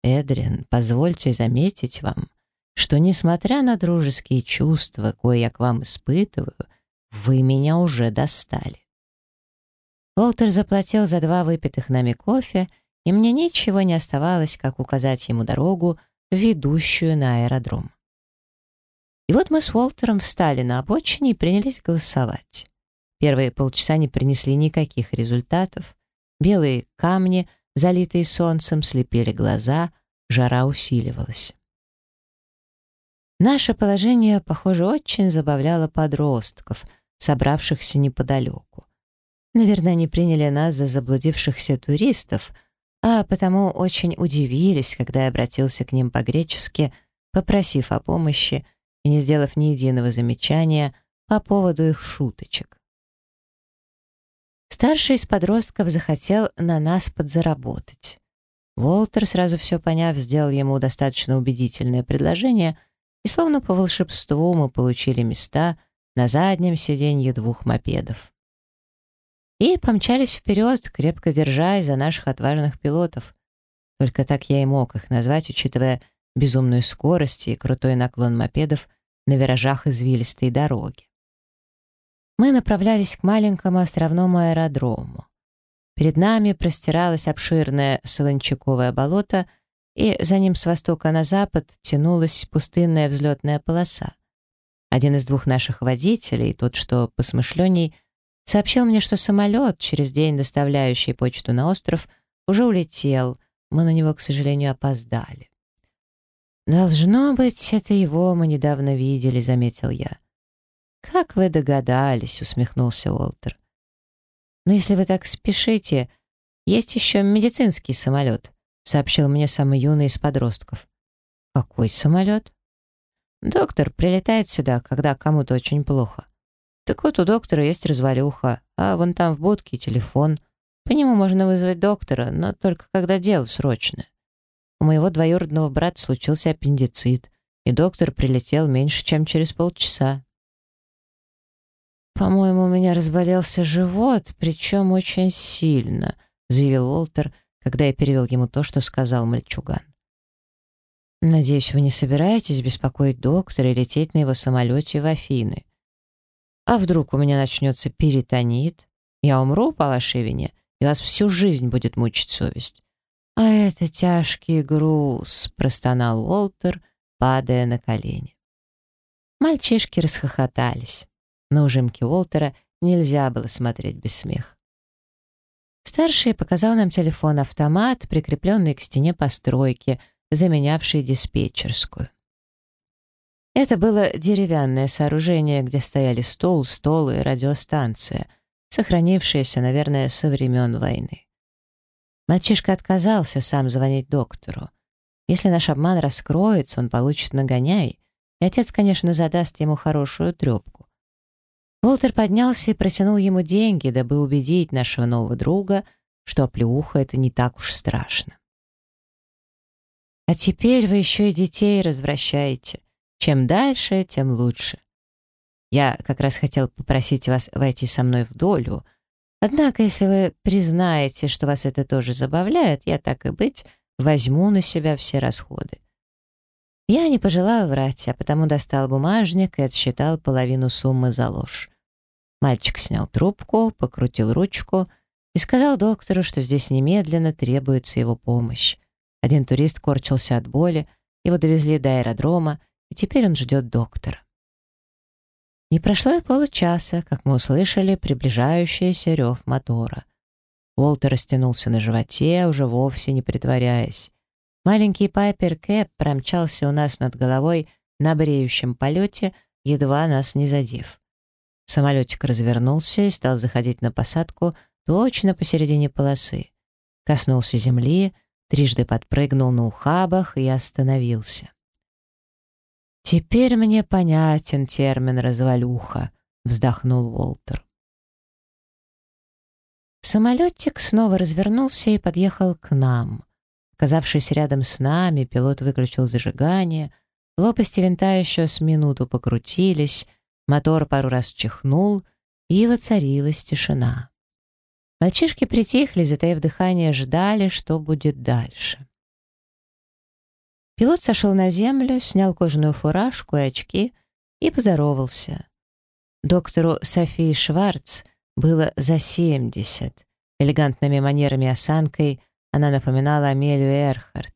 Эдриан, позвольте заметить вам, что, несмотря на дружеские чувства, кое я к вам испытываю, вы меня уже достали. Уолтер заплатил за два выпитых нами кофе, и мне ничего не оставалось, как указать ему дорогу, ведущую на аэродром. И вот мы с Уолтером встали на обочине и принялись голосовать. Первые полчаса не принесли никаких результатов. Белые камни, залитые солнцем, слепили глаза, жара усиливалась. Наше положение, похоже, очень забавляло подростков, собравшихся неподалеку. Наверное, они приняли нас за заблудившихся туристов, а потому очень удивились, когда я обратился к ним по-гречески, попросив о помощи и не сделав ни единого замечания по поводу их шуточек. Старший из подростков захотел на нас подзаработать. Уолтер, сразу все поняв, сделал ему достаточно убедительное предложение, и словно по волшебству мы получили места на заднем сиденье двух мопедов. И помчались вперед, крепко держась за наших отважных пилотов. Только так я и мог их назвать, учитывая безумную скорость и крутой наклон мопедов на виражах извилистой дороги мы направлялись к маленькому островному аэродрому. Перед нами простиралось обширное солончаковое болото, и за ним с востока на запад тянулась пустынная взлетная полоса. Один из двух наших водителей, тот, что посмышленней, сообщил мне, что самолет, через день доставляющий почту на остров, уже улетел, мы на него, к сожалению, опоздали. «Должно быть, это его мы недавно видели», — заметил я. «Как вы догадались?» — усмехнулся Уолтер. «Но если вы так спешите, есть еще медицинский самолет», — сообщил мне самый юный из подростков. «Какой самолет?» «Доктор прилетает сюда, когда кому-то очень плохо. Так вот, у доктора есть развалюха, а вон там в будке телефон. По нему можно вызвать доктора, но только когда дело срочное. У моего двоюродного брата случился аппендицит, и доктор прилетел меньше, чем через полчаса. «По-моему, у меня разболелся живот, причем очень сильно», заявил Уолтер, когда я перевел ему то, что сказал мальчуган. «Надеюсь, вы не собираетесь беспокоить доктора и лететь на его самолете в Афины. А вдруг у меня начнется перитонит? Я умру по вашей вине, и вас всю жизнь будет мучить совесть». «А это тяжкий груз», — простонал Уолтер, падая на колени. Мальчишки расхохотались. На ужимки Уолтера нельзя было смотреть без смеха. Старший показал нам телефон-автомат, прикрепленный к стене постройки, заменявший диспетчерскую. Это было деревянное сооружение, где стояли стол, стол и радиостанция, сохранившаяся, наверное, со времен войны. Мальчишка отказался сам звонить доктору. Если наш обман раскроется, он получит нагоняй, и отец, конечно, задаст ему хорошую трепку. Уолтер поднялся и протянул ему деньги, дабы убедить нашего нового друга, что оплеуха — это не так уж страшно. А теперь вы еще и детей развращаете. Чем дальше, тем лучше. Я как раз хотел попросить вас войти со мной в долю. Однако, если вы признаете, что вас это тоже забавляет, я так и быть возьму на себя все расходы. Я не пожелал врать, а потому достал бумажник и отсчитал половину суммы за ложь. Мальчик снял трубку, покрутил ручку и сказал доктору, что здесь немедленно требуется его помощь. Один турист корчился от боли, его довезли до аэродрома, и теперь он ждет доктора. Не прошло и получаса, как мы услышали приближающийся рев мотора. Уолтер растянулся на животе, уже вовсе не притворяясь. Маленький Пайпер Кэп промчался у нас над головой на бреющем полете, едва нас не задев. Самолетик развернулся и стал заходить на посадку точно посередине полосы. Коснулся земли, трижды подпрыгнул на ухабах и остановился. «Теперь мне понятен термин «развалюха», — вздохнул Уолтер. Самолетик снова развернулся и подъехал к нам. Оказавшись рядом с нами, пилот выключил зажигание, лопасти винта еще с минуту покрутились, мотор пару раз чихнул, и воцарилась тишина. Мальчишки притихли, затаив дыхание, ждали, что будет дальше. Пилот сошел на землю, снял кожаную фуражку и очки и поздоровался. Доктору Софии Шварц было за 70. Элегантными манерами и осанкой она напоминала Амелию Эрхард.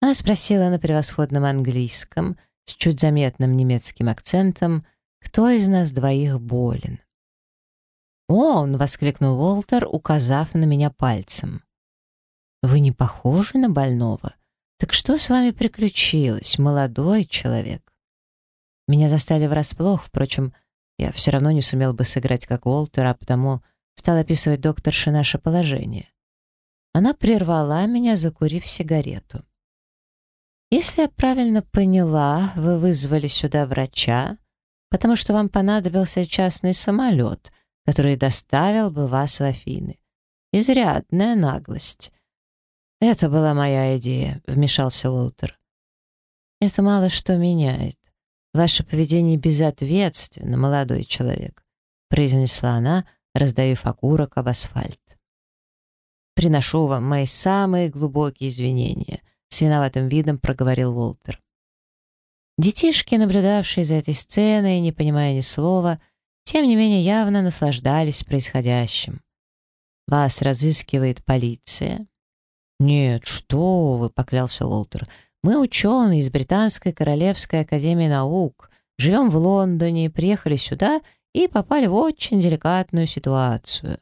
Она спросила на превосходном английском, с чуть заметным немецким акцентом, кто из нас двоих болен. «Он!» — воскликнул Уолтер, указав на меня пальцем. «Вы не похожи на больного?» «Так что с вами приключилось, молодой человек?» Меня застали врасплох, впрочем, я все равно не сумел бы сыграть как Уолтер, а потому стал описывать докторше наше положение. Она прервала меня, закурив сигарету. «Если я правильно поняла, вы вызвали сюда врача, потому что вам понадобился частный самолет, который доставил бы вас в Афины. Изрядная наглость. «Это была моя идея», — вмешался Уолтер. «Это мало что меняет. Ваше поведение безответственно, молодой человек», — произнесла она, раздавив окурок об асфальт. «Приношу вам мои самые глубокие извинения», — с виноватым видом проговорил Уолтер. Детишки, наблюдавшие за этой сценой, не понимая ни слова, тем не менее явно наслаждались происходящим. «Вас разыскивает полиция», «Нет, что вы», — поклялся Уолтер. «Мы ученые из Британской Королевской Академии Наук, живем в Лондоне, приехали сюда и попали в очень деликатную ситуацию.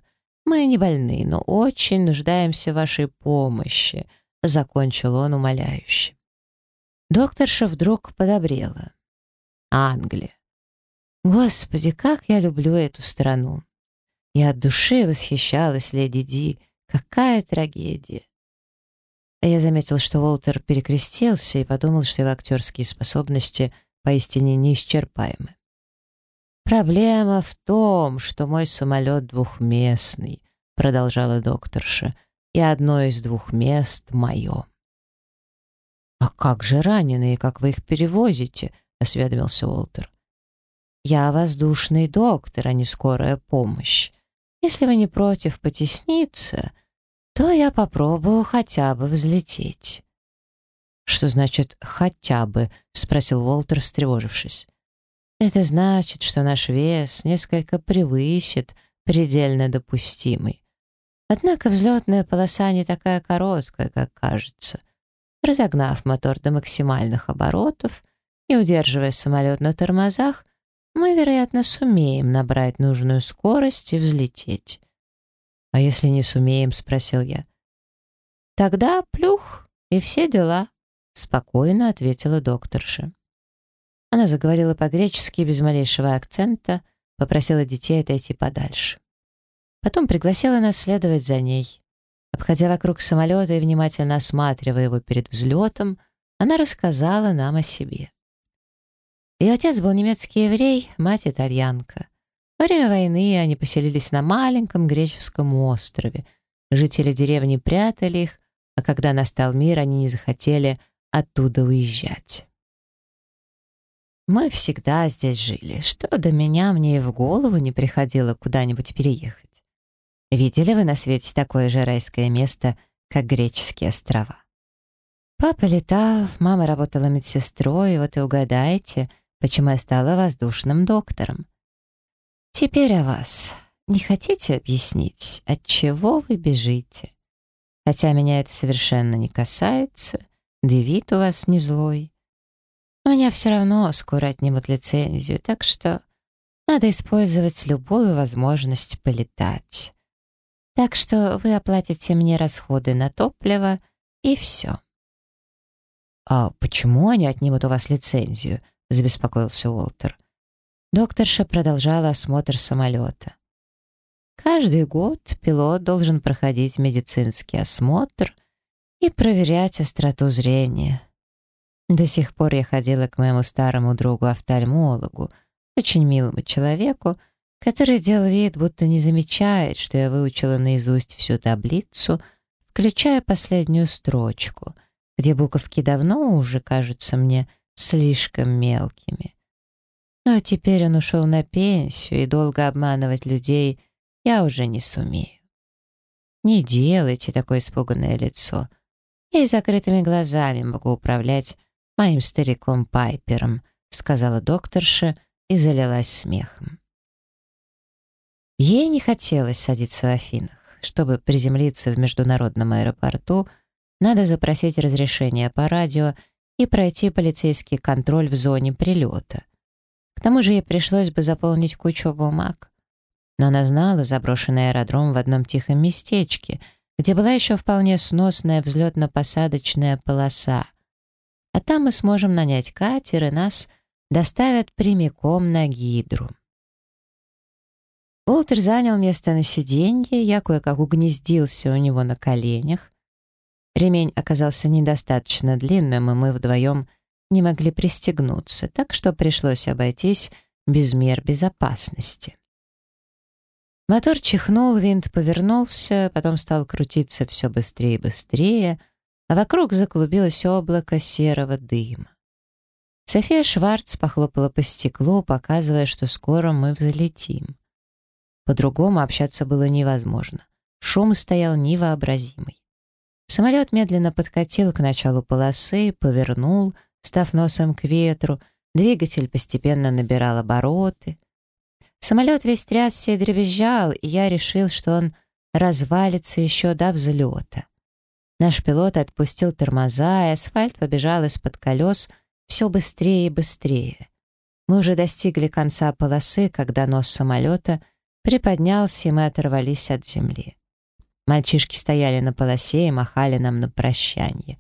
Мы не больны, но очень нуждаемся в вашей помощи», — закончил он умоляюще. Докторша вдруг подобрела. «Англия. Господи, как я люблю эту страну!» Я от души восхищалась леди Ди. Какая трагедия! Я заметил, что Уолтер перекрестился и подумал, что его актерские способности поистине неисчерпаемы. «Проблема в том, что мой самолет двухместный», — продолжала докторша, «и одно из двух мест мое». «А как же раненые, как вы их перевозите?» — осведомился Уолтер. «Я воздушный доктор, а не скорая помощь. Если вы не против потесниться...» то я попробую хотя бы взлететь». «Что значит «хотя бы»?» — спросил Уолтер, встревожившись. «Это значит, что наш вес несколько превысит предельно допустимый. Однако взлетная полоса не такая короткая, как кажется. Разогнав мотор до максимальных оборотов и удерживая самолет на тормозах, мы, вероятно, сумеем набрать нужную скорость и взлететь. «А если не сумеем?» — спросил я. «Тогда плюх, и все дела», — спокойно ответила докторша. Она заговорила по-гречески без малейшего акцента, попросила детей отойти подальше. Потом пригласила нас следовать за ней. Обходя вокруг самолета и внимательно осматривая его перед взлетом, она рассказала нам о себе. Ее отец был немецкий еврей, мать итальянка. Во время войны они поселились на маленьком греческом острове. Жители деревни прятали их, а когда настал мир, они не захотели оттуда уезжать. Мы всегда здесь жили. Что до меня, мне и в голову не приходило куда-нибудь переехать. Видели вы на свете такое же райское место, как греческие острова? Папа летал, мама работала медсестрой, вот и угадайте, почему я стала воздушным доктором. Теперь о вас. Не хотите объяснить, от чего вы бежите? Хотя меня это совершенно не касается, да вид у вас не злой. Но меня все равно скоро отнимут лицензию, так что надо использовать любую возможность полетать. Так что вы оплатите мне расходы на топливо и все. «А почему они отнимут у вас лицензию?» — забеспокоился Уолтер. Докторша продолжала осмотр самолета. Каждый год пилот должен проходить медицинский осмотр и проверять остроту зрения. До сих пор я ходила к моему старому другу-офтальмологу, очень милому человеку, который делал вид, будто не замечает, что я выучила наизусть всю таблицу, включая последнюю строчку, где буковки давно уже кажутся мне слишком мелкими. Но теперь он ушел на пенсию, и долго обманывать людей я уже не сумею. Не делайте такое испуганное лицо. Я и закрытыми глазами могу управлять моим стариком Пайпером, сказала докторша и залилась смехом. Ей не хотелось садиться в Афинах. Чтобы приземлиться в международном аэропорту, надо запросить разрешение по радио и пройти полицейский контроль в зоне прилета. К тому же ей пришлось бы заполнить кучу бумаг но она знала заброшенный аэродром в одном тихом местечке, где была еще вполне сносная взлетно-посадочная полоса. А там мы сможем нанять катер, и нас доставят прямиком на Гидру. Уолтер занял место на сиденье, я кое-как угнездился у него на коленях. Ремень оказался недостаточно длинным, и мы вдвоем не могли пристегнуться, так что пришлось обойтись без мер безопасности. Мотор чихнул, винт повернулся, потом стал крутиться все быстрее и быстрее, а вокруг заклубилось облако серого дыма. София Шварц похлопала по стеклу, показывая, что скоро мы взлетим. По-другому общаться было невозможно. Шум стоял невообразимый. Самолет медленно подкатил к началу полосы, повернул, став носом к ветру, двигатель постепенно набирал обороты — Самолет весь трясся и дребезжал, и я решил, что он развалится еще до взлета. Наш пилот отпустил тормоза, и асфальт побежал из-под колес все быстрее и быстрее. Мы уже достигли конца полосы, когда нос самолета приподнялся, и мы оторвались от земли. Мальчишки стояли на полосе и махали нам на прощание.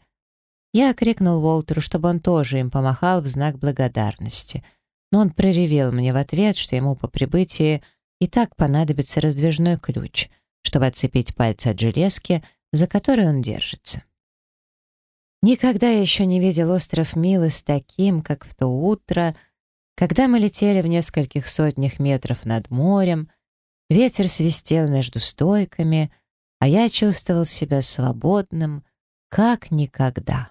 Я крикнул Волтеру, чтобы он тоже им помахал в знак благодарности — но он проревел мне в ответ, что ему по прибытии и так понадобится раздвижной ключ, чтобы отцепить пальцы от железки, за которой он держится. Никогда я еще не видел остров Милос таким, как в то утро, когда мы летели в нескольких сотнях метров над морем, ветер свистел между стойками, а я чувствовал себя свободным, как никогда.